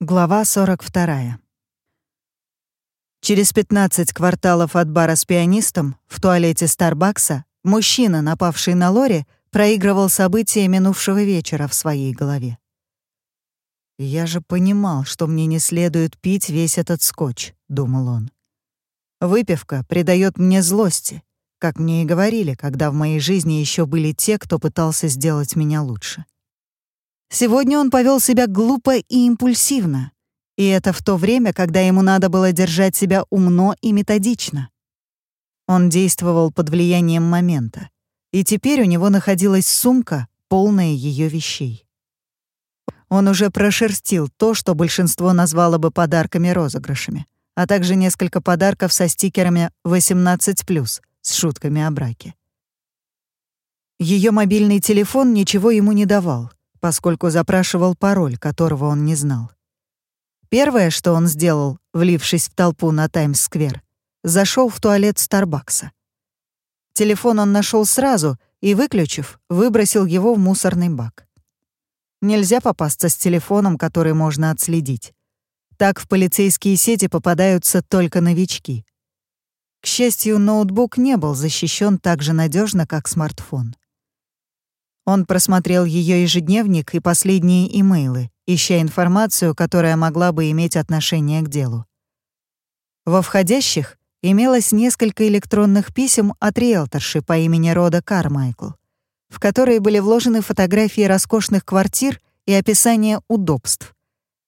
Глава 42. Через 15 кварталов от бара с пианистом в туалете Старбакса мужчина, напавший на Лори, проигрывал события минувшего вечера в своей голове. «Я же понимал, что мне не следует пить весь этот скотч», — думал он. «Выпивка придает мне злости, как мне и говорили, когда в моей жизни еще были те, кто пытался сделать меня лучше». Сегодня он повел себя глупо и импульсивно. И это в то время, когда ему надо было держать себя умно и методично. Он действовал под влиянием момента. И теперь у него находилась сумка, полная ее вещей. Он уже прошерстил то, что большинство назвало бы подарками-розыгрышами, а также несколько подарков со стикерами 18+, с шутками о браке. Ее мобильный телефон ничего ему не давал — поскольку запрашивал пароль, которого он не знал. Первое, что он сделал, влившись в толпу на Таймс-сквер, зашел в туалет Старбакса. Телефон он нашел сразу и, выключив, выбросил его в мусорный бак. Нельзя попасться с телефоном, который можно отследить. Так в полицейские сети попадаются только новички. К счастью, ноутбук не был защищен так же надежно, как смартфон. Он просмотрел ее ежедневник и последние имейлы, ища информацию, которая могла бы иметь отношение к делу. Во входящих имелось несколько электронных писем от риэлторши по имени Рода Кармайкл, в которые были вложены фотографии роскошных квартир и описание удобств,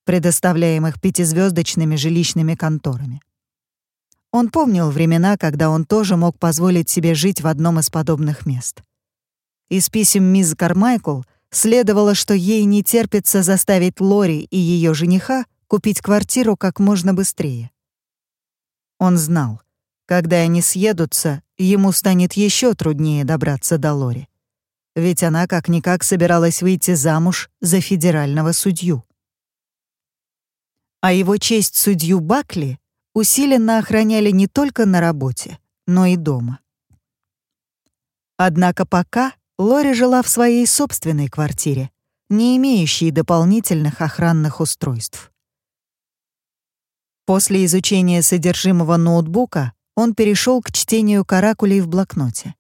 предоставляемых пятизвездочными жилищными конторами. Он помнил времена, когда он тоже мог позволить себе жить в одном из подобных мест. Из писем мисс Кармайкл следовало, что ей не терпится заставить Лори и ее жениха купить квартиру как можно быстрее. Он знал, когда они съедутся, ему станет еще труднее добраться до Лори. Ведь она как-никак собиралась выйти замуж за федерального судью. А его честь судью Бакли усиленно охраняли не только на работе, но и дома. Однако пока Лори жила в своей собственной квартире, не имеющей дополнительных охранных устройств. После изучения содержимого ноутбука он перешел к чтению каракулей в блокноте.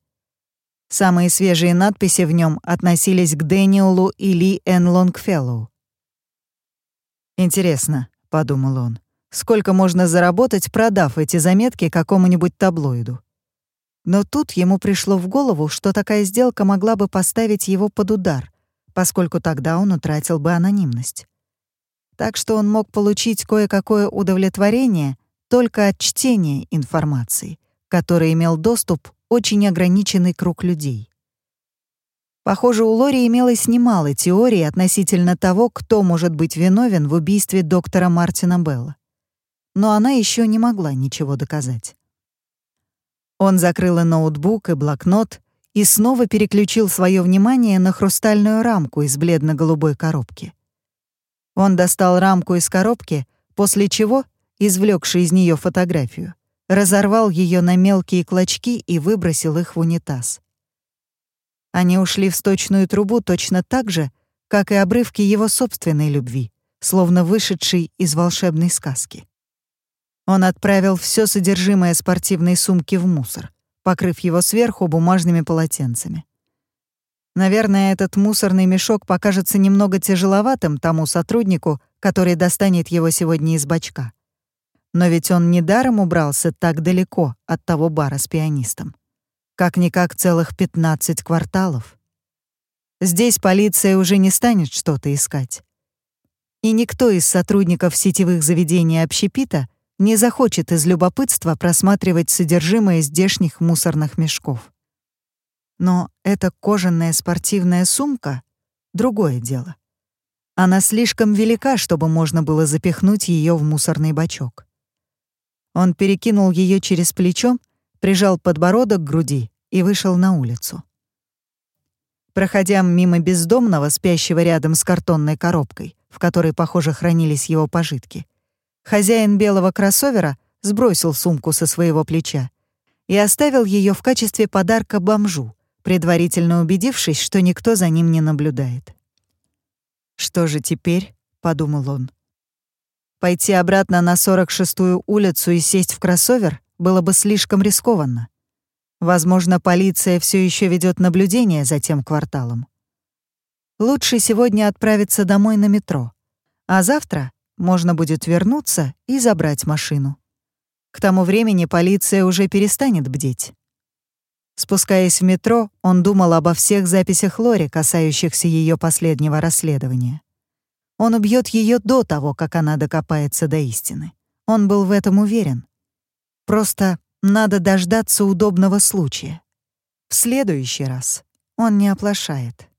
Самые свежие надписи в нем относились к Дэниелу и Ли Эн Лонгфеллоу. «Интересно», — подумал он, — «сколько можно заработать, продав эти заметки какому-нибудь таблоиду?» Но тут ему пришло в голову, что такая сделка могла бы поставить его под удар, поскольку тогда он утратил бы анонимность. Так что он мог получить кое-какое удовлетворение только от чтения информации, которой имел доступ очень ограниченный круг людей. Похоже, у Лори имелось немало теорий относительно того, кто может быть виновен в убийстве доктора Мартина Белла. Но она еще не могла ничего доказать. Он закрыл и ноутбук, и блокнот и снова переключил свое внимание на хрустальную рамку из бледно-голубой коробки. Он достал рамку из коробки, после чего, извлекший из нее фотографию, разорвал ее на мелкие клочки и выбросил их в унитаз. Они ушли в сточную трубу точно так же, как и обрывки его собственной любви, словно вышедшей из волшебной сказки. Он отправил все содержимое спортивной сумки в мусор, покрыв его сверху бумажными полотенцами. Наверное, этот мусорный мешок покажется немного тяжеловатым тому сотруднику, который достанет его сегодня из бачка. Но ведь он недаром убрался так далеко от того бара с пианистом. Как-никак целых 15 кварталов. Здесь полиция уже не станет что-то искать. И никто из сотрудников сетевых заведений общепита — не захочет из любопытства просматривать содержимое здешних мусорных мешков. Но эта кожаная спортивная сумка — другое дело. Она слишком велика, чтобы можно было запихнуть ее в мусорный бачок. Он перекинул ее через плечо, прижал подбородок к груди и вышел на улицу. Проходя мимо бездомного, спящего рядом с картонной коробкой, в которой, похоже, хранились его пожитки, Хозяин белого кроссовера сбросил сумку со своего плеча и оставил ее в качестве подарка бомжу, предварительно убедившись, что никто за ним не наблюдает. «Что же теперь?» — подумал он. Пойти обратно на 46-ю улицу и сесть в кроссовер было бы слишком рискованно. Возможно, полиция все еще ведет наблюдение за тем кварталом. Лучше сегодня отправиться домой на метро, а завтра можно будет вернуться и забрать машину. К тому времени полиция уже перестанет бдеть. Спускаясь в метро, он думал обо всех записях Лори, касающихся ее последнего расследования. Он убьет ее до того, как она докопается до истины. Он был в этом уверен. Просто надо дождаться удобного случая. В следующий раз он не оплошает.